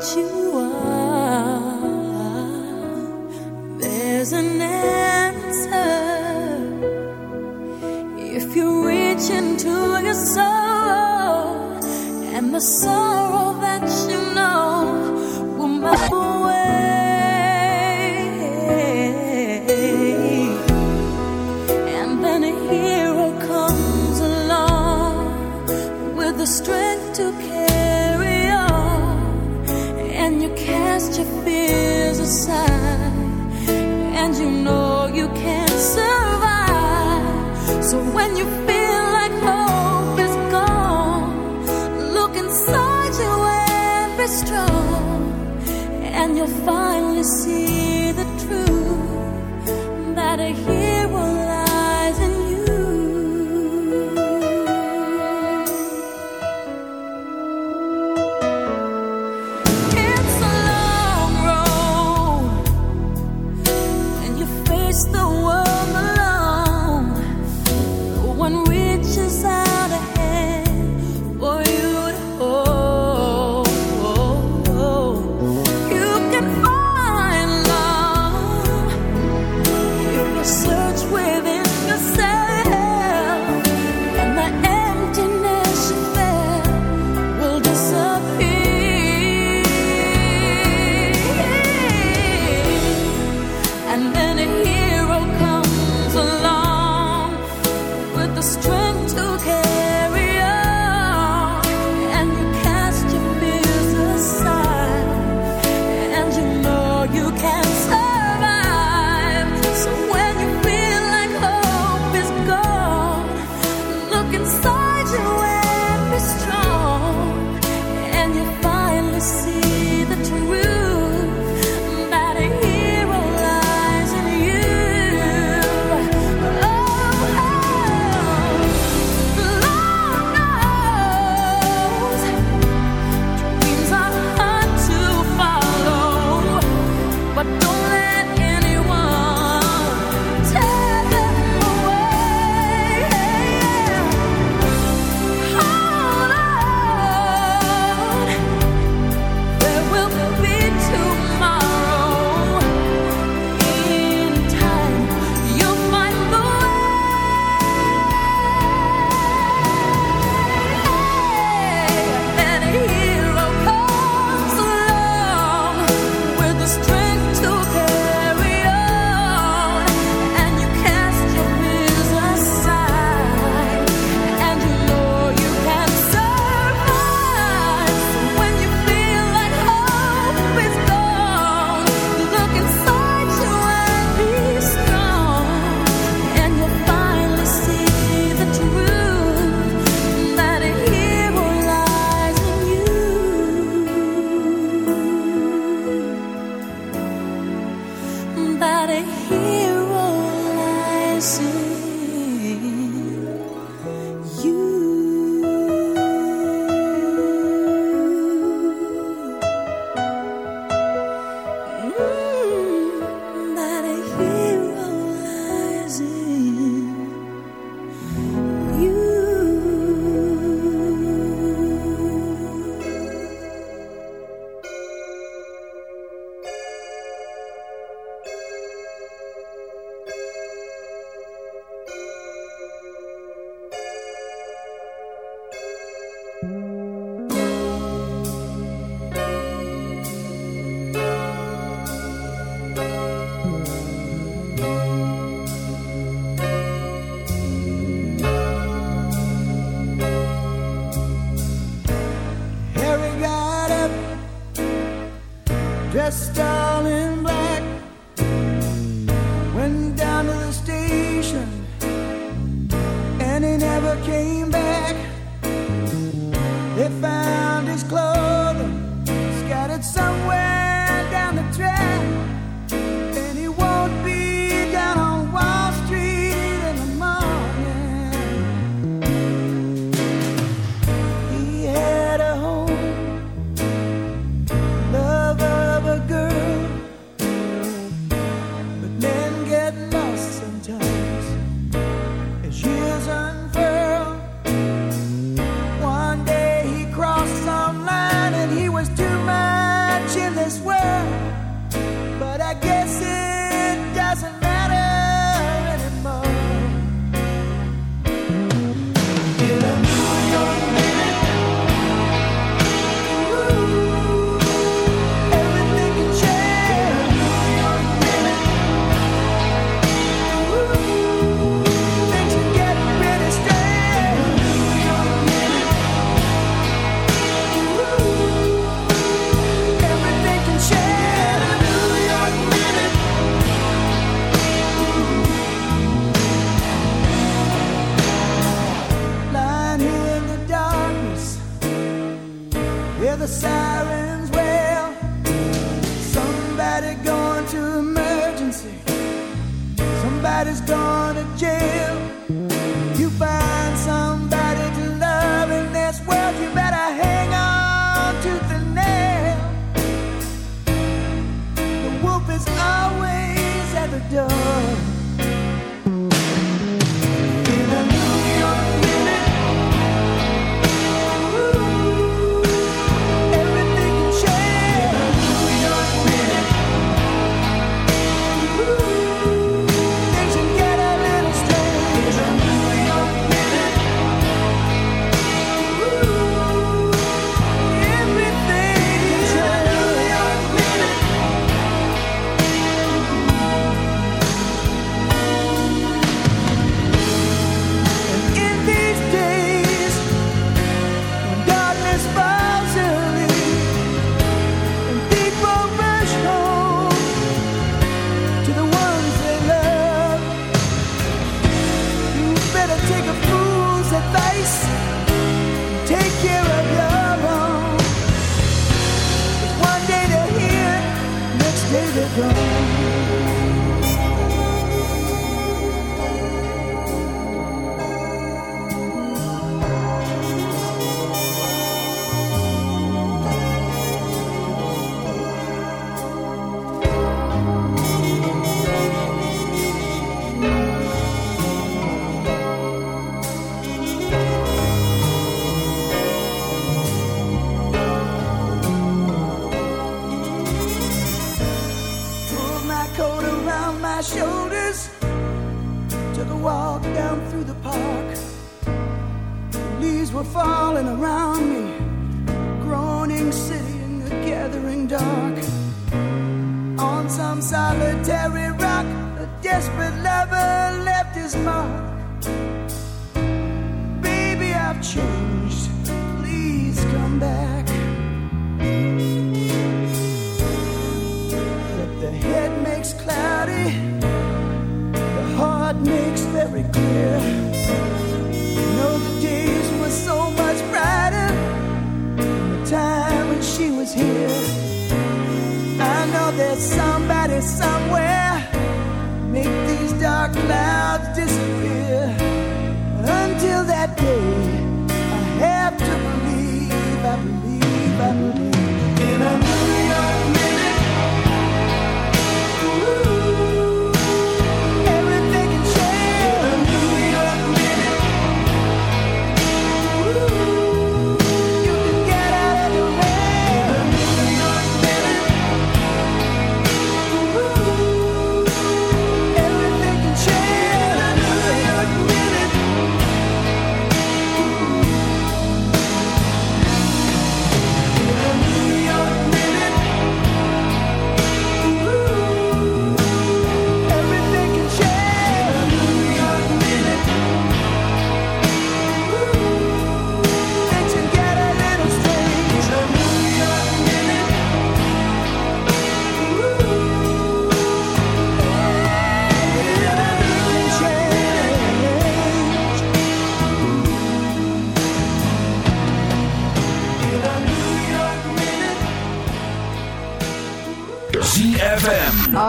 情。And you know you can't survive. So when you feel like hope is gone, look inside you and be strong, and you'll finally see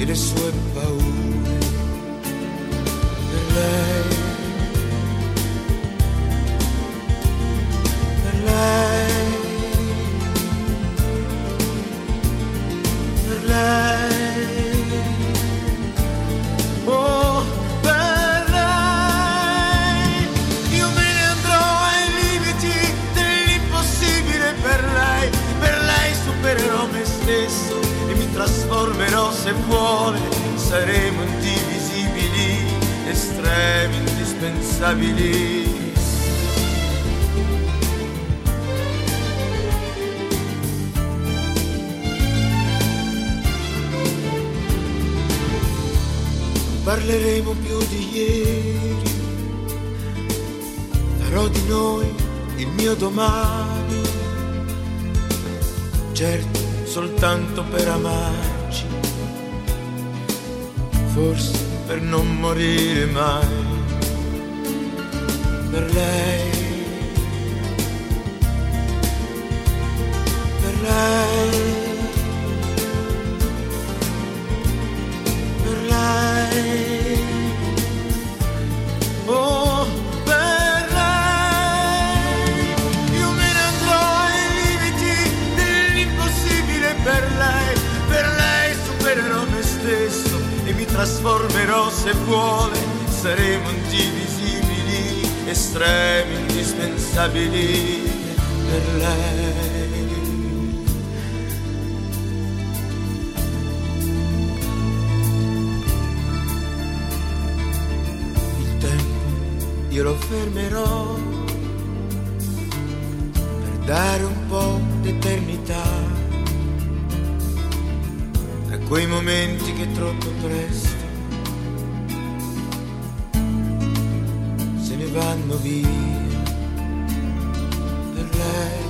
It is what slipped. Per dare un po' d'eternità. A quei momenti che troppo presto se ne vanno via per lei,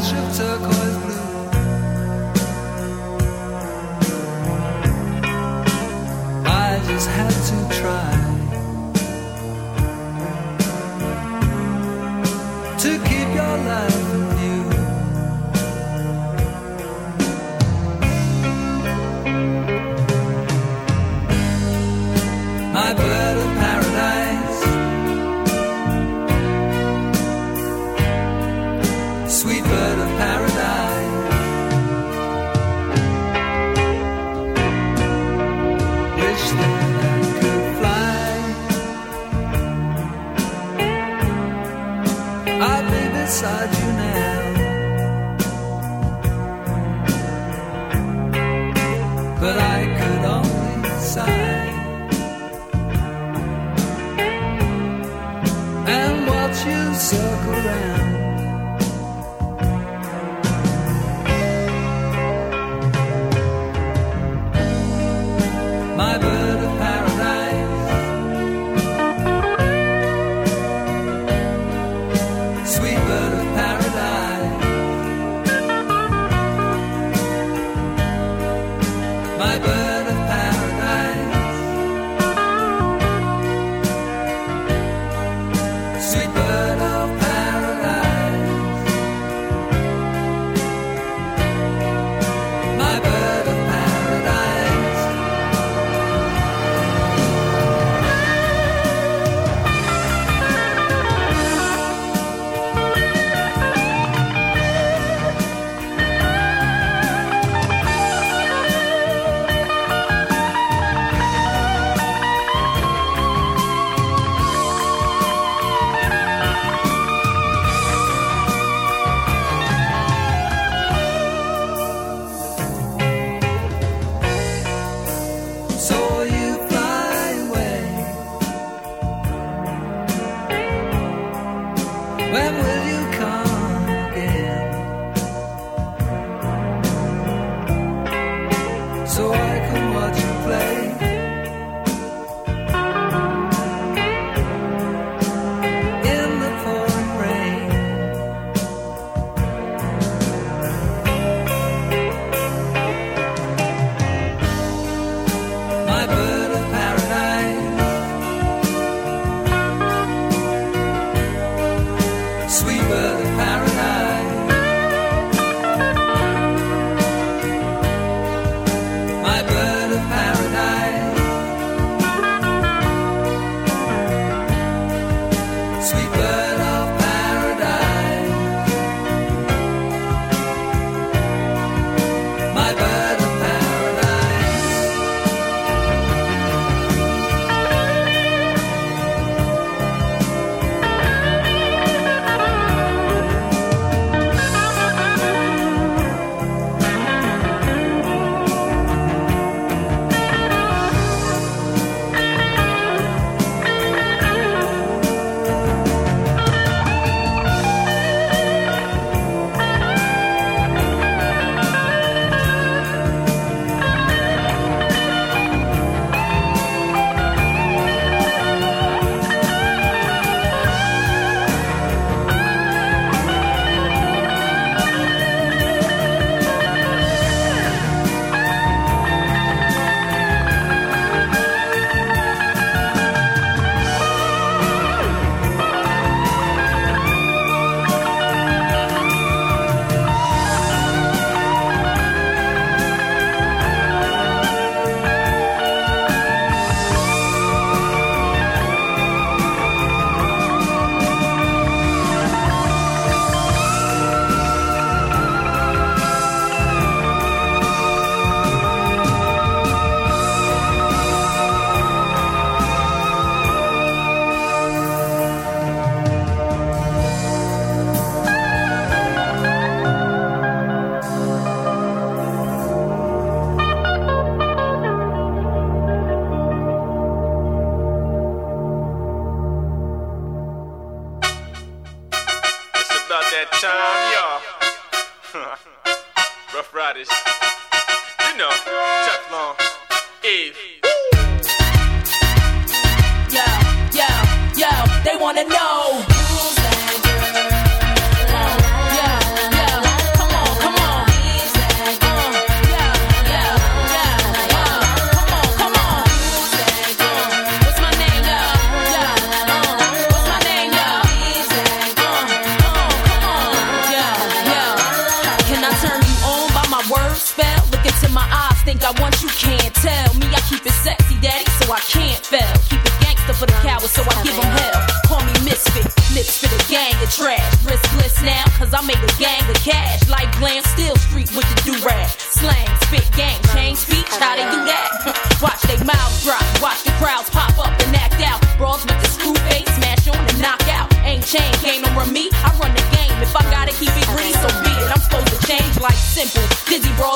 I should took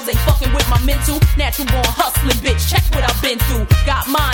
Ain't fucking with my mental. Natural born hustling, bitch. Check what I've been through. Got mine,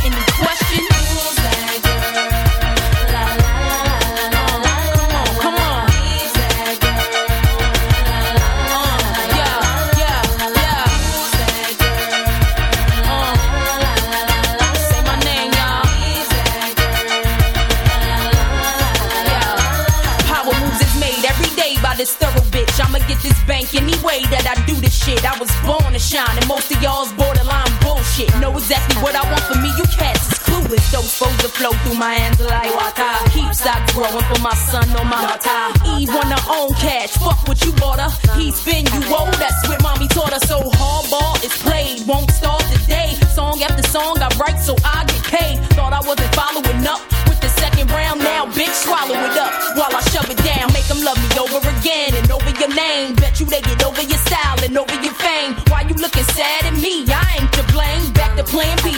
way that I do this shit. I was born to shine, and most of y'all's borderline bullshit. Know exactly what I want for me, you cats is clueless. Those supposed to flow through my hands like water. Keep stock growing for my son on my water. Eve her own cash, fuck what you bought her. He's been you old, that's what mommy taught her. So hardball is played, won't start today. Song after song I write so I get paid. Thought I wasn't following up with the second round, now bitch swallow it up while I shove it down. Make them love me over again and over your name. Bet you they get over your fame. Why you looking sad at me? I ain't to blame. Back to plan B,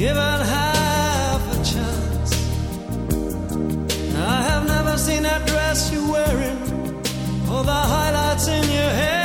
given half a chance. I have never seen that dress you're wearing or the highlights in your hair.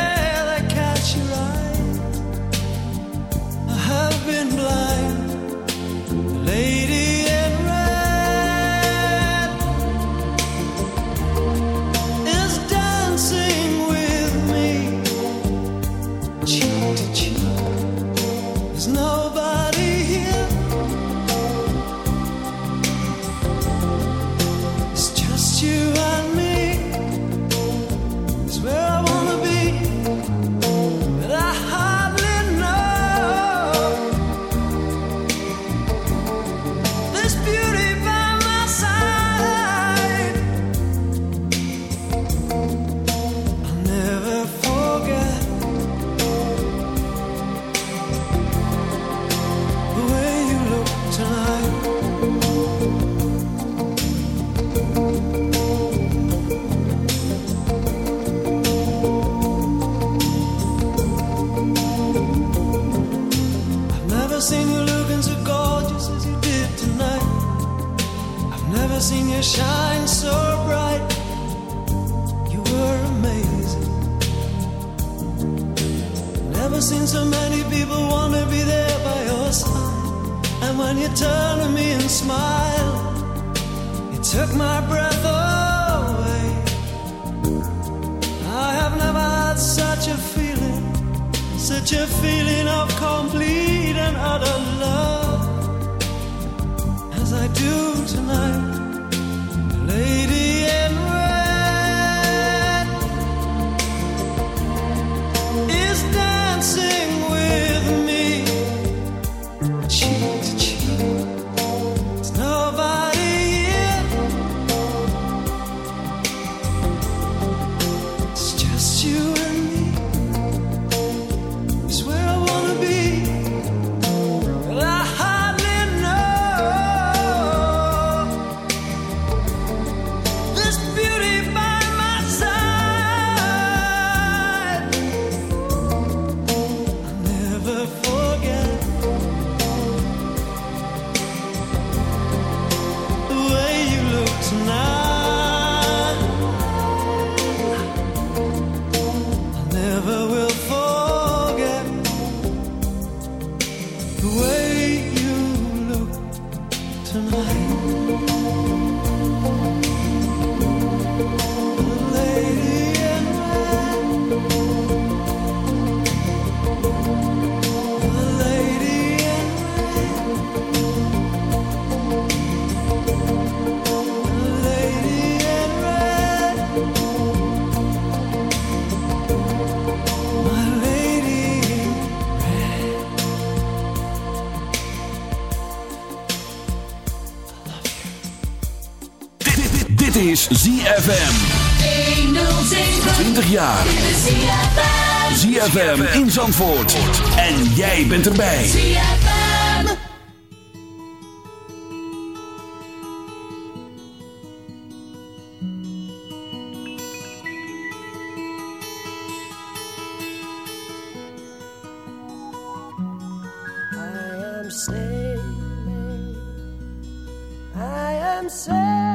out of is ZFM. 20 jaar. ZFM in Zandvoort. En jij bent erbij. ZFM. I am sailing. I am sailing.